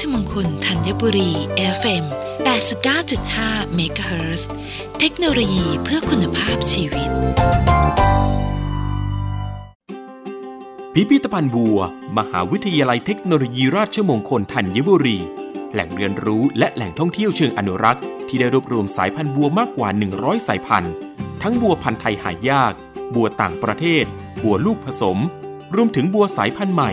ชมงคลธัญบุรี FM 89.5 MHz เทคโนโลยีเพื่อคุณภาพชีวิต พิพิธภัณฑ์บัว มหาวิทยาลัยเทคโนโลยีราชมงคลธัญบุรี แหล่งเรียนรู้และแหล่งท่องเที่ยวเชิงอนุรักษ์ ที่ได้รวบรวมสายพันธุ์บัวมากกว่า 100 สายพันธุ์ ทั้งบัวพันธุ์ไทยหายาก บัวต่างประเทศ บัวลูกผสม รวมถึงบัวสายพันธุ์ใหม่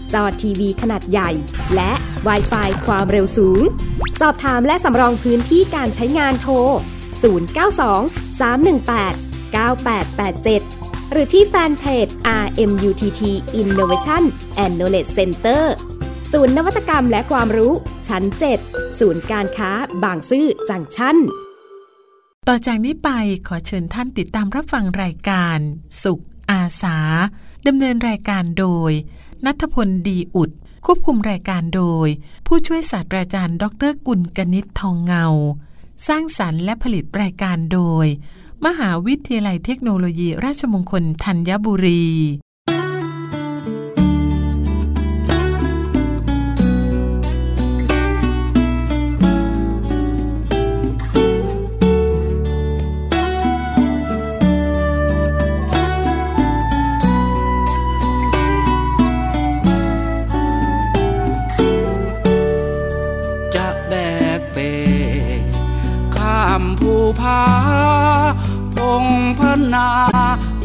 จอทีวีขนาดใหญ่ และ w i ไฟความเร็วสูง สอบถามและสำรองพื้นที่การใช้งานโทร 092 318 9887 หรือที่แฟนเพจ RMUTT Innovation and Knowledge Center ศูนย์นวัตกรรมและความรู้ชั้น 7 ศูนย์การค้าบางซื่อจังชั้น ต่อจากนี้ไปขอเชิญท่านติดตามรับฟังรายการ สุขอาสาดำเนินรายการโดย นัทพลดีอุด ควบคุมรายการโดย ผู้ช่วยศาสตราจารย์ ดรกุลกนิษฐ์ทองเงา สร้างสรรค์และผลิตรายการโดย มหาวิทยาลัยเทคโนโลยีราชมงคลธัญบุรีาพงพนา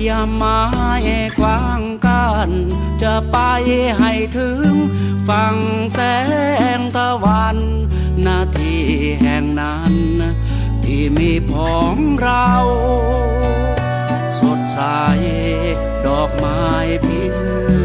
อย่ามาแอกวางกัน จะไปให้ถึงฟังแสงตะวันนาทีแห่งนั้น ที่มีผองเรา สดใสดอกไม้พิเศษ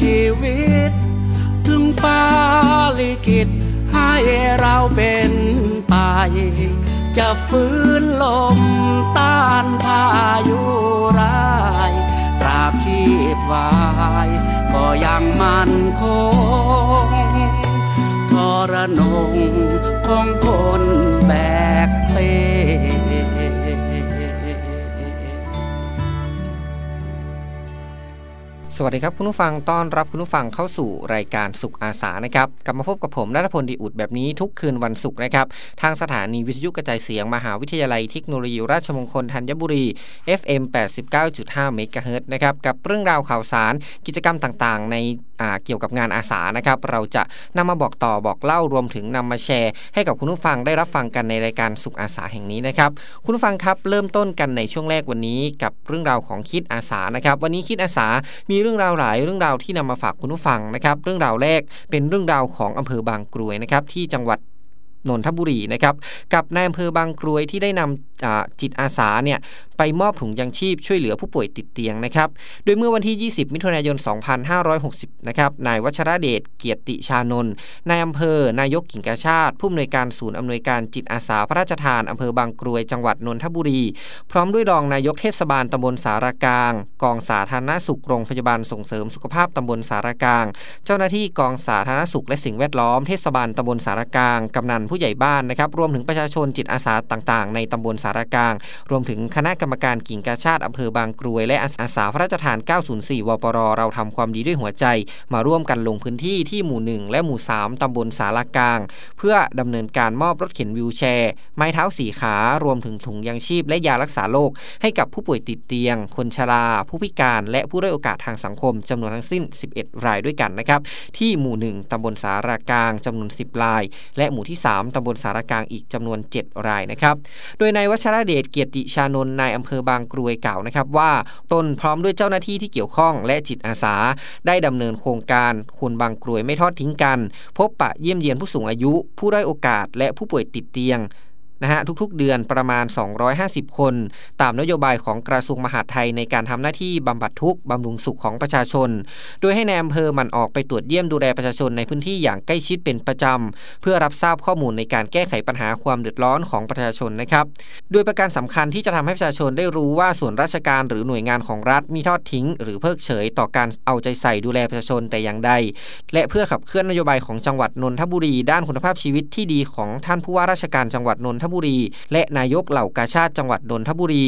ชีวิต ถึงฟ้าลิขิตให้เราเป็นไป จะฟื้นลมต้านพายุร้ายตราบชีพวาย ก็ยังมั่นคงทรนงของคนแบกเป สวัสดีครับคุณผู้ฟังต้อนรับคุณผู้ฟังเข้าสู่รายการสุขอาสานะครับกลับมาพบกับผมนัทพลดีอุดแบบนี้ทุกคืนวันศุกร์นะครับทางสถานีวิทยุกระจายเสียงมหาวิทยาลัยเทคโนโลยีราชมงคลธัญบุรี FM 89.5เมกะเฮิรตซ์นะครับกับเรื่องราวข่าวสารกิจกรรมต่างๆ ในเกี่ยวกับงานอาสานะครับเราจะนำมาบอกต่อบอกเล่ารวมถึงนำมาแชร์ ให้กับคุณผู้ฟังได้รับฟังกันในรายการสุขอาสาแห่งนี้นะครับคุณผู้ฟังครับเริ่มต้นกันในช่วงแรกวันนี้กับเรื่องราวของคิดอาสานะครับวันนี้คิดอาสามีเรื่องราวหลายเรื่องราวที่นำมาฝากคุณผู้ฟังนะครับ เรื่องราวแรกเป็นเรื่องราวของอำเภอบางกรวยนะครับที่จังหวัดนนทบุรีนะครับกับนายอำเภอบางกรวยที่ได้นำจิตอาสาเนี่ย ไปมอบถุงยังชีพช่วยเหลือผู้ป่วยติดเตียงนะครับโดยเมื่อวันที่ 20 มิถุนายน 2560 นะครับนายวัชระเดชเกียรติชานนท์นายอำเภอ นายกกิ่งกาชาติ ผู้อำนวยการศูนย์อำนวยการจิตอาสาพระราชทานอำเภอบางกรวยจังหวัดนนทบุรี พร้อมด้วยรองนายกเทศบาลตำบลสารกลาง กองสาธารณสุขโรงพยาบาลส่งเสริมสุขภาพตำบลสารกลาง เจ้าหน้าที่กองสาธารณสุขและสิ่งแวดล้อมเทศบาลตำบลสารกลาง กำนันผู้ใหญ่บ้านนะครับรวมถึงประชาชนจิตอาสาต่าง ๆ ในตำบลสารกลาง รวมถึงคณะกรรมรมการกิ่งกาชาติอำเภอบางกรวย และอาสาพระราชทาน 904 วปร เราทำความดีด้วยหัวใจ มาร่วมกันลงพื้นที่ที่หมู่ 1 และหมู่ 3 ตำบลสารากลาง เพื่อดำเนินการมอบรถเข็นวิวแชร์ ไม้เท้าสีขารวมถึงถุงยางชีพและยารักษาโรคให้กับผู้ป่วยติดเตียง คนชรา ผู้พิการ และผู้ด้อยโอกาสทางสังคมจำนวนทั้งสิ้น 11 รายด้วยกันนะครับ ที่หมู่ 1 ตำบลสารากลางจำนวน 10 ราย และหมู่ที่ 3 ตำบลสารากลางอีกจำนวน 7 รายนะครับ โดยนายวัชรเดชเกียรติชานนท์นายอำเภอบางกรวยกล่าวนะครับว่าตนพร้อมด้วยเจ้าหน้าที่ที่เกี่ยวข้องและจิตอาสา ได้ดำเนินโครงการคนบางกรวยไม่ทอดทิ้งกัน พบปะเยี่ยมเยียนผู้สูงอายุ ผู้ด้อยโอกาสและผู้ป่วยติดเตียง นะฮะทุกๆ เดือนประมาณ 250 คน ตามนโยบายของกระทรวงมหาดไทยในการทำหน้าที่บำบัดทุกข์บำรุงสุขของประชาชน โดยให้ในอำเภอมันออกไปตรวจเยี่ยมดูแลประชาชนในพื้นที่อย่างใกล้ชิดเป็นประจำ เพื่อรับทราบข้อมูลในการแก้ไขปัญหาความเดือดร้อนของประชาชนนะครับ โดยประการสำคัญที่จะทำให้ประชาชนได้รู้ว่าส่วนราชการหรือหน่วยงานของรัฐมีทอดทิ้ง หรือเพิกเฉยต่อการเอาใจใส่ดูแลประชาชนแต่อย่างใด และเพื่อขับเคลื่อนนโยบายของจังหวัดนนทบุรีด้านคุณภาพชีวิตที่ดีของท่านผู้ว่าราชการจังหวัดนนทบุรี และนายกเหล่ากาชาติจังหวัดนนทบุรี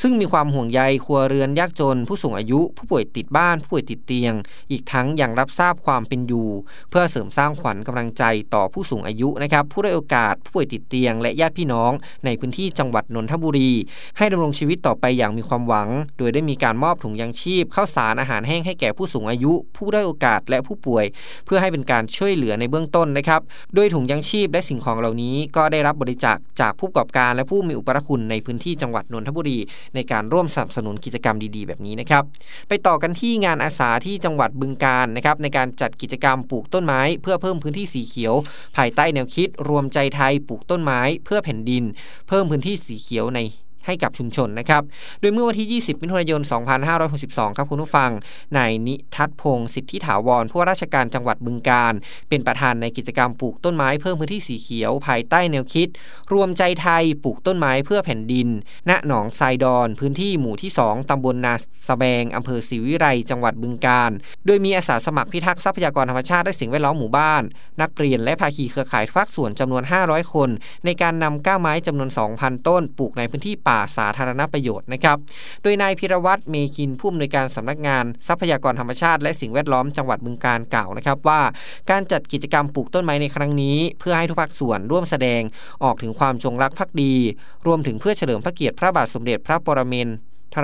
ซึ่งมีความห่วงใยครัวเรือนยากจน ผู้สูงอายุ ผู้ป่วยติดบ้าน ผู้ป่วยติดเตียง อีกทั้งยังรับทราบความเป็นอยู่ เพื่อเสริมสร้างขวัญกำลังใจต่อผู้สูงอายุนะครับผู้ได้โอกาสผู้ป่วยติดเตียง และญาติพี่น้อง ในพื้นที่จังหวัดนนทบุรี ให้ดำรงชีวิตต่อไปอย่างมีความหวัง โดยได้มีการมอบถุงยางชีพข้าวสารอาหารแห้งให้แก่ผู้สูงอายุ ผู้ได้โอกาสและผู้ป่วย เพื่อให้เป็นการช่วยเหลือในเบื้องต้นนะครับโดยถุงยางชีพและสิ่งของเหล่านี้ก็ได้รับบริจาคจากผู้ประกอบการและผู้มีอุปการคุณในพื้นที่จังหวัดนนทบุรี ในการร่วมสนับสนุนกิจกรรมดีๆ แบบนี้นะครับ ไปต่อกันที่งานอาสาที่จังหวัดบึงการนะครับในการจัดกิจกรรมปลูกต้นไม้ เพื่อเพิ่มพื้นที่สีเขียว ภายใต้แนวคิด รวมใจไทยปลูกต้นไม้ เพื่อแผ่นดิน เพิ่มพื้นที่สีเขียวใน ให้กับชุมชนนะครับ โดยเมื่อวันที่ 20 มิถุนายน 2562 ครับคุณผู้ฟัง นายนิทัศพงศ์สิทธิถาวรผู้ว่าราชการจังหวัดบึงการ เป็นประธานในกิจกรรมปลูกต้นไม้เพิ่มพื้นที่สีเขียว ภายใต้แนวคิด รวมใจไทยปลูกต้นไม้เพื่อแผ่นดิน ณ หนองทรายดอน พื้นที่หมู่ที่ 2 ตำบลนาสแบงอำเภอศรีวิไลจังหวัดบึงการ โดยมีอาสาสมัครพิทักษ์ทรัพยากรธรรมชาติและสิ่งแวดล้อมหมู่บ้าน นักเรียนและภาคีเครือข่ายภาคส่วนจำนวน 500 คน ในการนำก้าไม้จำนวน 2,000 ต้นปลูกในพื้นที่ป่าสาธารณประโยชน์นะครับ โดยนายพิรวัตรเมคินผู้อำนวยการสำนักงานทรัพยากรธรรมชาติ และสิ่งแวดล้อมจังหวัดบึงการกล่าวนะครับว่า การจัดกิจกรรมปลูกต้นไม้ในครั้งนี้ เพื่อให้ทุกภาคส่วนร่วมแสดงออกถึงความจงรักภักดี รวมถึงเพื่อเฉลิมพระเกียรติพระบาทสมเด็จพระปรมินทร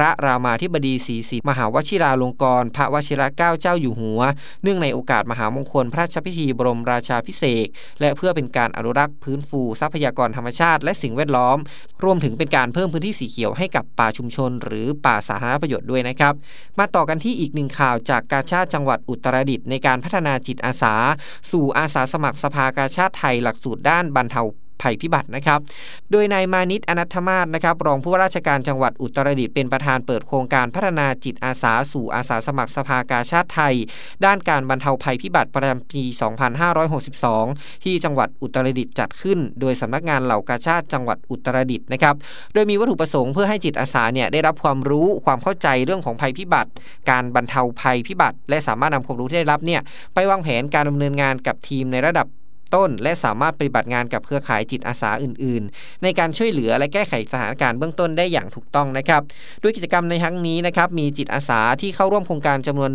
รรามาธิบดีศรีสิมหาวชิราลงกรณ์พระวชิรเกล้าเจ้าอยู่หัว เนื่องในโอกาสมหามงคลพระราชพิธีบรมราชาพิเศษและเพื่อเป็นการอนุรักษ์พื้นฟูทรัพยากรธรรมชาติและสิ่งแวดล้อม รวมถึงเป็นการเพิ่มพื้นที่สีเขียวให้กับป่าชุมชน หรือป่าสาธารณประโยชน์ด้วยนะครับ มาต่อกันที่อีกหนึ่งข่าวจากกาชาติจังหวัดอุตรดิตถ์ในการพัฒนาจิตอาสา สู่อาสาสมัครสภากาชาติไทยหลักสูตรด้านบรรเทา ภัยพิบัตินะครับ โดยนายมานิตอนัทมาศนะครับรองผู้ว่าราชการจังหวัดอุตรดิตถ์เป็นประธานเปิดโครงการพัฒนาจิตอาสาสู่อาสาสมัครสภากาชาติไทย ด้านการบรรเทาภัยพิบัติประจำปี 2562 ที่จังหวัดอุตรดิตถ์จัดขึ้น โดยสำนักงานเหล่ากาชาติจังหวัดอุตรดิตถ์นะครับ โดยมีวัตถุประสงค์เพื่อให้จิตอาสาเนี่ยได้รับความรู้ความเข้าใจเรื่องของภัยพิบัติ การบรรเทาภัยพิบัติ และสามารถนำความรู้ที่ได้รับเนี่ยไปวางแผนการดำเนินงานกับทีมในระดับ ต้น และสามารถปฏิบัติงานกับเครือข่ายจิตอาสาอื่น ๆ ในการช่วยเหลือและแก้ไขสถานการณ์เบื้องต้นได้อย่างถูกต้องนะครับด้วยกิจกรรมในครั้งนี้นะครับมีจิตอาสาที่เข้าร่วมโครงการจำนวน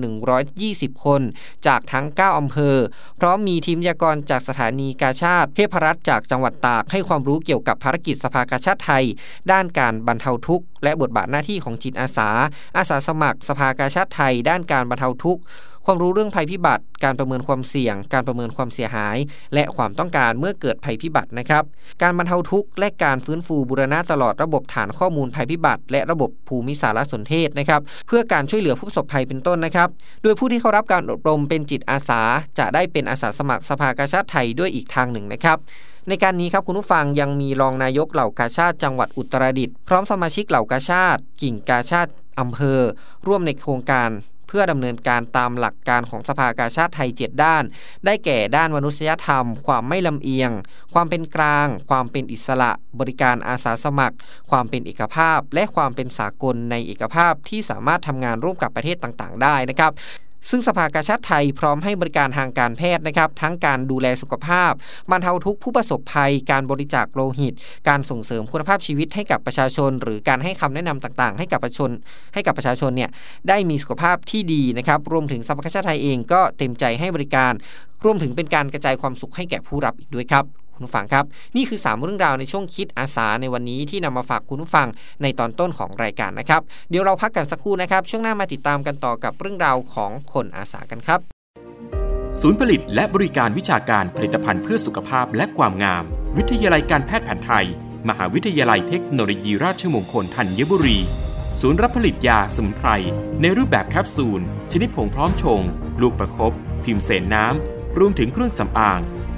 120 คน จากทั้ง 9อำเภอ พร้อมมีทีมยากรจากสถานีกาชาติเทพรัตน์จากจังหวัดตากให้ความรู้เกี่ยวกับภารกิจสภากาชาติไทย ด้านการบรรเทาทุกข์และบทบาทหน้าที่ของจิตอาสา อาสาสมัครสภากาชาติไทย ด้านการบรรเทาทุกข์ ความรู้เรื่องภัยพิบัติ การประเมินความเสี่ยง การประเมินความเสียหาย และความต้องการเมื่อเกิดภัยพิบัตินะครับ การบรรเทาทุกข์และการฟื้นฟูบูรณะตลอดระบบฐานข้อมูลภัยพิบัติ และระบบภูมิสารสนเทศนะครับ เพื่อการช่วยเหลือผู้ประสบภัยเป็นต้นนะครับ โดยผู้ที่เข้ารับการอบรมเป็นจิตอาสา จะได้เป็นอาสาสมัครสภากาชาติไทยด้วยอีกทางหนึ่งนะครับในการนี้ครับคุณผู้ฟังยังมีรองนายกเหล่ากาชาติจังหวัดอุตรดิตถ์พร้อมสมาชิกเหล่ากาชาติ กิ่งกาชาติอำเภอ ร่วมในโครงการ พื่อดำเนินการตามหลักการของสภากาชาติไทย 7 ด้าน ได้แก่ด้านมนุษยธรรม ความไม่ลำเอียง ความเป็นกลาง ความเป็นอิสระ บริการอาสาสมัคร ความเป็นเอกภาพ และความเป็นสากลในเอกภาพที่สามารถทำงานร่วมกับประเทศต่าง ๆ ได้นะครับ ซึ่งสภากาชาติไทยพร้อมให้บริการทางการแพทย์นะครับ ทั้งการดูแลสุขภาพบรรเทาทุกผู้ประสบภัย การบริจาคโลหิต การส่งเสริมคุณภาพชีวิตให้กับประชาชน หรือการให้คำแนะนำต่างๆ ให้กับประชาชน ให้กับประชาชนเนี่ยได้มีสุขภาพที่ดีนะครับ รวมถึงสภากาชาติไทยเองก็เต็มใจให้บริการ รวมถึงเป็นการกระจายความสุขให้แก่ผู้รับอีกด้วยครับ คุณผู้ฟังครับ นี่คือ 3 เรื่องราวในช่วงคิดอาสาในวันนี้ที่นำมาฝากคุณผู้ฟังในตอนต้นของรายการนะครับ เดี๋ยวเราพักกันสักครู่นะครับ ช่วงหน้ามาติดตามกันต่อกับเรื่องราวของคนอาสากันครับ ศูนย์ผลิตและบริการวิชาการผลิตภัณฑ์เพื่อสุขภาพและความงาม วิทยาลัยการแพทย์แผนไทย มหาวิทยาลัยเทคโนโลยีราชมงคลธัญบุรี ศูนย์รับผลิตยาสมุนไพรในรูปแบบแคปซูล ชนิดผงพร้อมชง ลูกประครบพิมพ์เสนน้ำรวมถึงเครื่องสำอาง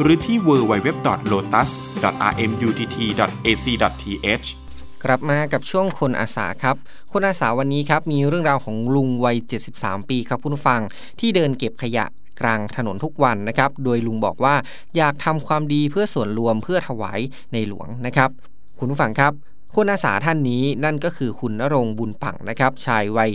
หรือที่ www.lotus.rmutt.ac.th กลับมากับช่วงคนอาสาครับ คนอาสาวันนี้ครับมีเรื่องราวของลุงวัย 73 ปีครับคุณฟังที่เดินเก็บขยะกลางถนนทุกวันนะครับ โดยลุงบอกว่าอยากทำความดีเพื่อส่วนรวมเพื่อถวายในหลวงนะครับ คุณผู้ฟังครับ คุณอาสาท่านนี้นั่นก็คือคุณนรงบุญปังนะครับชายวัย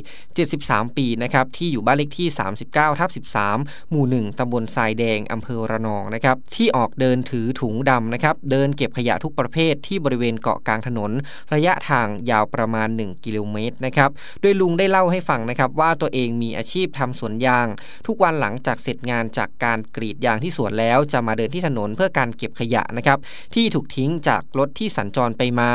73 ปีนะครับที่อยู่บ้านเลขที่ 39ทับ13 หมู่ 1ตำบลทรายแดงอำเภอระนองนะครับที่ออกเดินถือถุงดำนะครับเดินเก็บขยะทุกประเภทที่บริเวณเกาะกลางถนน ระยะทางยาวประมาณ 1 กิโลเมตรนะครับโดยลุงได้เล่าให้ฟังนะครับว่าตัวเองมีอาชีพทำสวนยาง ทุกวันหลังจากเสร็จงานจากการกรีดยางที่สวนแล้ว จะมาเดินที่ถนนเพื่อการเก็บขยะนะครับที่ถูกทิ้งจากรถที่สัญจรไปมา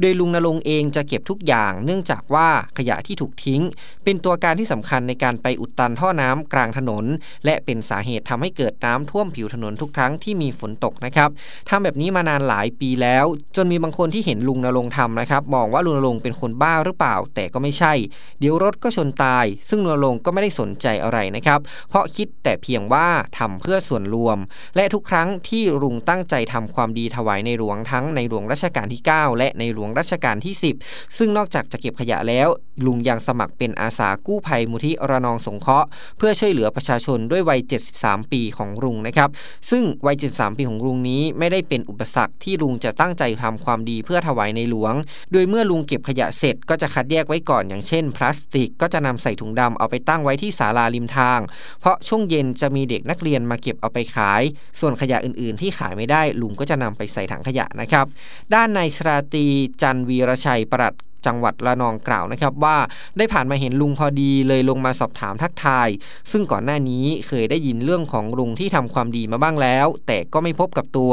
โดยลุงนรงเองจะเก็บทุกอย่าง เนื่องจากว่าขยะที่ถูกทิ้ง เป็นตัวการที่สำคัญในการไปอุดตันท่อน้ำกลางถนน และเป็นสาเหตุทำให้เกิดน้ำท่วมผิวถนนทุกครั้งที่มีฝนตกนะครับทำแบบนี้มานานหลายปีแล้ว จนมีบางคนที่เห็นลุงนรงทำนะครับมองว่าลุงนรงเป็นคนบ้าหรือเปล่า แต่ก็ไม่ใช่ เดี๋ยวรถก็ชนตาย ซึ่งลุงนรงก็ไม่ได้สนใจอะไรนะครับ เพราะคิดแต่เพียงว่าทำเพื่อส่วนรวม และทุกครั้งที่ลุงตั้งใจทำความดีถวายในหลวงทั้งในหลวงรัชกาลที่ 9 และในหลวงรัชกาลที่ 10 ซึ่งนอกจากจะเก็บขยะแล้ว ลุงยังสมัครเป็นอาสากู้ภัยมูลที่ระนองสงเคราะห์เพื่อช่วยเหลือประชาชนด้วยวัย 73 ปีของลุงนะครับ ซึ่งวัย 73 ปีของลุงนี้ไม่ได้เป็นอุปสรรคที่ลุงจะตั้งใจทำความดีเพื่อถวายในหลวง โดยเมื่อลุงเก็บขยะเสร็จก็จะคัดแยกไว้ก่อนอย่างเช่น พลาสติกก็จะนำใส่ถุงดำเอาไปตั้งไว้ที่ศาลาริมทาง เพราะช่วงเย็นจะมีเด็กนักเรียนมาเก็บเอาไปขาย ส่วนขยะอื่น ๆ ที่ขายไม่ได้ลุงก็จะนำไปใส่ถังขยะนะครับ ด้านนายชราตรีจันวีรชัยปลัดจังหวัดระนองกล่าวนะครับว่าได้ผ่านมาเห็นลุงพอดีเลยลงมาสอบถามทักทาย ซึ่งก่อนหน้านี้เคยได้ยินเรื่องของลุงที่ทำความดีมาบ้างแล้ว แต่ก็ไม่พบกับตัว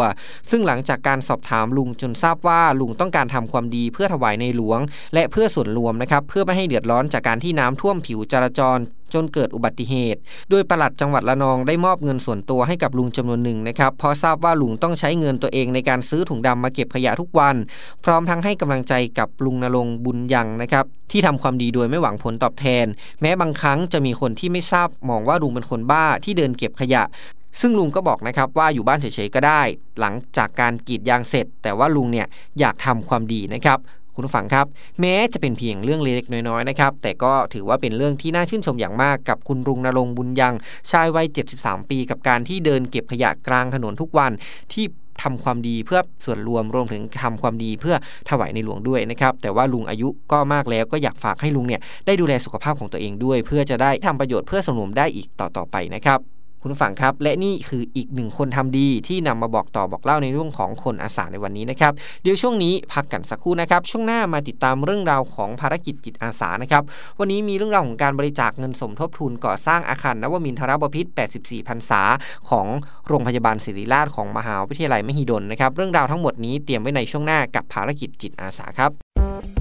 ซึ่งหลังจากการสอบถามลุงจนทราบว่าลุงต้องการทำความดีเพื่อถวายในหลวง และเพื่อส่วนรวมนะครับเพื่อไม่ให้เดือดร้อนจากการที่น้ำท่วมผิวจราจร จนเกิดอุบัติเหตุ โดยปลัดจังหวัดระนองได้มอบเงินส่วนตัวให้กับลุงจำนวนหนึ่งนะครับเพราะทราบว่าลุงต้องใช้เงินตัวเองในการซื้อถุงดำมาเก็บขยะทุกวัน พร้อมทั้งให้กำลังใจกับลุงนรงบุญยังนะครับที่ทำความดีโดยไม่หวังผลตอบแทน แม้บางครั้งจะมีคนที่ไม่ทราบมองว่าลุงเป็นคนบ้าที่เดินเก็บขยะซึ่งลุงก็บอกนะครับว่าอยู่บ้านเฉยๆก็ได้ หลังจากการกรีดยางเสร็จ แต่ว่าลุงเนี่ยอยากทำความดีนะครับ คุณผู้ฟังครับ แม้จะเป็นเพียงเรื่องเล็กๆน้อยๆนะครับ แต่ก็ถือว่าเป็นเรื่องที่น่าชื่นชมอย่างมากกับคุณลุงนรงบุญยังชายวัย 73 ปี กับการที่เดินเก็บขยะกลางถนนทุกวันที่ทำความดีเพื่อส่วนรวมรวมถึงทำความดีเพื่อถวายในหลวงด้วยนะครับ แต่ว่าลุงอายุก็มากแล้วก็อยากฝากให้ลุงเนี่ยได้ดูแลสุขภาพของตัวเองด้วย เพื่อจะได้ทำประโยชน์เพื่อสนมได้อีกต่อๆไปนะครับ คุณฟังครับ และนี่คืออีกหนึ่งคนทำดีที่นำมาบอกต่อบอกเล่าในเรื่องของคนอาสาในวันนี้นะครับ เดี๋ยวช่วงนี้พักกันสักครู่นะครับ ช่วงหน้ามาติดตามเรื่องราวของภารกิจจิตอาสานะครับวันนี้มีเรื่องราวของการบริจาคเงินสมทบทุนก่อสร้างอาคารนวมินทรบพิษ84พรรษาของโรงพยาบาลศิริราชของมหาวิทยาลัยมหิดลนะครับเรื่องราวทั้งหมดนี้เตรียมไว้ในช่วงหน้ากับภารกิจจิตอาสาครับ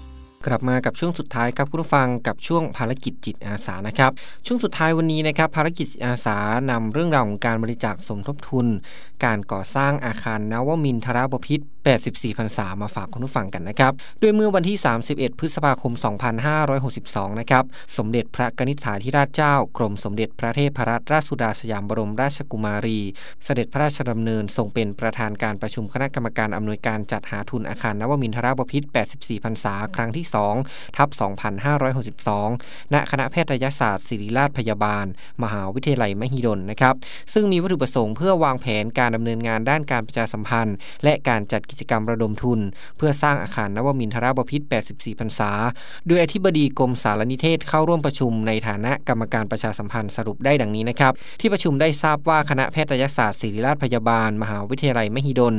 กลับมากับช่วงสุดท้ายครับคุณผู้ฟังกับช่วงภารกิจจิตอาสานะครับ ช่วงสุดท้ายวันนี้นะครับ ภารกิจอาสานำเรื่องราวของการบริจาคสมทบทุน การก่อสร้างอาคารนวมินทราบพิษ84พรรษามาฝากคุณผู้ฟังกันนะครับ โดยเมื่อวันที่ 31 พฤษภาคม 2562 นะครับ สมเด็จพระกนิษฐาธิราชเจ้า กรมสมเด็จพระเทพรัตนราชสุดาสยามบรมราชกุมารี เสด็จพระราชดำเนินทรงเป็นประธานการประชุมคณะกรรมการอำนวยการจัดหาทุนอาคารนวมินทราบพิษ84พรรษาครั้งที่2ทับ2562 ณ คณะแพทยศาสตร์ศิริราชพยาบาล มหาวิทยาลัยมหิดลนะครับ ซึ่งมีวัตถุประสงค์เพื่อวางแผนการดำเนินงานด้านการประชาสัมพันธ์ และการจัดกิจกรรมระดมทุน เพื่อสร้างอาคารนวมินทราบพิษ 84 พรรษา โดยอธิบดีกรมสารนิเทศเข้าร่วมประชุมในฐานะกรรมการประชาสัมพันธ์สรุปได้ดังนี้นะครับ ที่ประชุมได้ทราบว่าคณะแพทยศาสตร์ศิริราชพยาบาล มหาวิทยาลัยมหิดล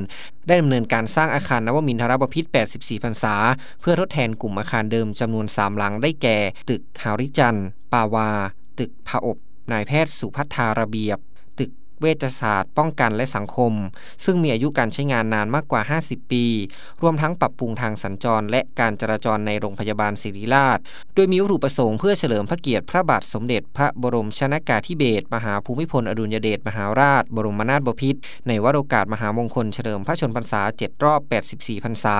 ได้ดำเนินการสร้างอาคารนวมินทราบพิษ 84 พรรษา เพื่อทดแทนกลุ่มอาคารเดิมจำนวน 3 หลังได้แก่ ตึกหาริจันทร์ปาวา ตึกผาอบ นายแพทย์สุพัฒนาระเบียบ ตึกเวชศาสตร์ ป้องกันและสังคม ซึ่งมีอายุการใช้งานนานมากกว่า 50 ปี รวมทั้งปรับปรุงทางสัญจร และการจราจรในโรงพยาบาลศิริราช โดยมีวัตถุประสงค์เพื่อเฉลิมพระเกียรติพระบาทสมเด็จพระบรมชนากาธิเบศรมหาภูมิพลอดุลยเดชมหาราช บรมนาถบพิตรในวโรกาสมหามงคลเฉลิมพระชนพรรษา 7 รอบ 84 พรรษา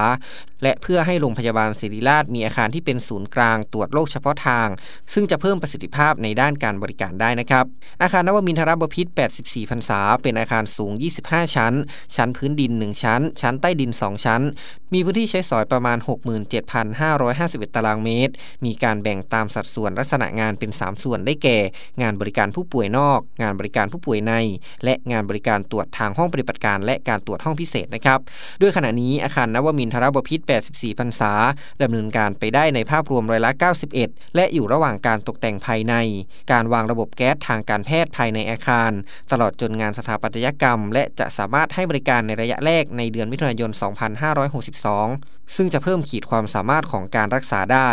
และเพื่อให้โรงพยาบาลศิริราชมีอาคารที่เป็นศูนย์กลางตรวจโรคเฉพาะทาง ซึ่งจะเพิ่มประสิทธิภาพในด้านการบริการได้นะครับ อาคารนวมินทรบพิษ84 พรรษา เป็นอาคารสูง 25 ชั้น ชั้นพื้นดิน 1 ชั้น ชั้นใต้ดิน 2 ชั้น มีพื้นที่ใช้สอยประมาณ 67,551 ตารางเมตร มีการแบ่งตามสัดส่วนลักษณะงานเป็น 3 ส่วนได้แก่ งานบริการผู้ป่วยนอก งานบริการผู้ป่วยใน และงานบริการตรวจทางห้องปฏิบัติการ และการตรวจห้องพิเศษนะครับ ด้วยขณะนี้อาคารนวมินทรบพิษ84พรรษาดำเนินการไปได้ในภาพรวมร้อยละ 91 และอยู่ระหว่างการตกแต่งภายใน การวางระบบแก๊สทางการแพทย์ภายในอาคาร ตลอดจนงานสถาปัตยกรรม และจะสามารถให้บริการในระยะแรกในเดือนมิถุนายน 2562ซึ่งจะเพิ่มขีดความสามารถของการรักษาได้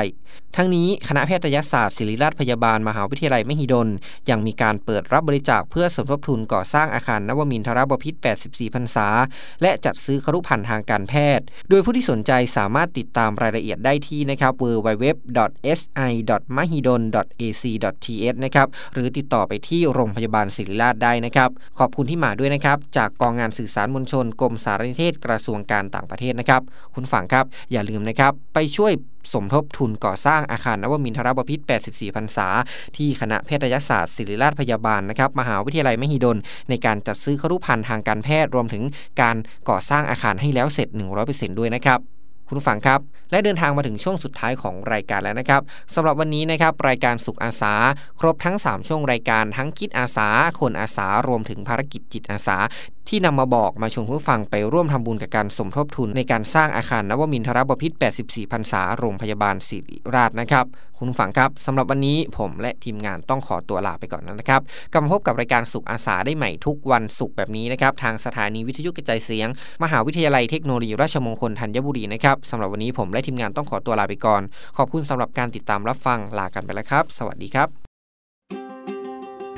ทั้งนี้คณะแพทยศาสตร์ศิริราชพยาบาลมหาวิทยาลัยมหิดล ยังมีการเปิดรับบริจาคเพื่อสมทบทุนก่อสร้างอาคารนวมินทรบพิษ 84 พรรษา และจัดซื้อครุภัณฑ์ทางการแพทย์ โดยผู้ที่สนใจสามารถติดตามรายละเอียดได้ที่นะครับ www.si.mahidol.ac.th นะครับ หรือติดต่อไปที่โรงพยาบาลศิริราชได้นะครับ ขอบคุณที่มาด้วยนะครับ จากกองงานสื่อสารมวลชนกรมสารนิเทศกระทรวงการต่างประเทศนะครับ คุณฝังครับอย่าลืมนะครับ ไปช่วยสมทบทุนก่อสร้างอาคารนวมินทรบพิษ 84 พรรษา ที่คณะแพทยศาสตร์ศิริราชพยาบาลนะครับ มหาวิทยาลัยมหิดล ในการจัดซื้อครุภัณฑ์ทางการแพทย์รวมถึงการก่อสร้างอาคารให้แล้วเสร็จ 100%ด้วยนะครับคุณผู้ฟังครับ และเดินทางมาถึงช่วงสุดท้ายของรายการแล้วนะครับสำหรับวันนี้นะครับรายการสุขอาสา ครบทั้ง 3 ช่วงรายการทั้งคิดอาสา คนอาสารวมถึงภารกิจจิตอาสา ที่นำมาบอกมาชวนผู้ฟังไปร่วมทำบุญกับการสมทบทุนในการสร้างอาคารนวมินทรบพิษ84 พรรษา โรงพยาบาลศิริราชนะครับ คุณฟังครับสำหรับวันนี้ผมและทีมงานต้องขอตัวลาไปก่อนนะครับกลับมาพบกับรายการสุขอาสาได้ใหม่ทุกวันศุกร์แบบนี้นะครับทางสถานีวิทยุกระจายเสียง มหาวิทยาลัยเทคโนโลยีราชมงคลธัญบุรีนะครับสำหรับวันนี้ผมและทีมงานต้องขอตัวลาไปก่อน ขอบคุณสำหรับการติดตามรับฟังลากันไปแล้วครับ สวัสดีครับ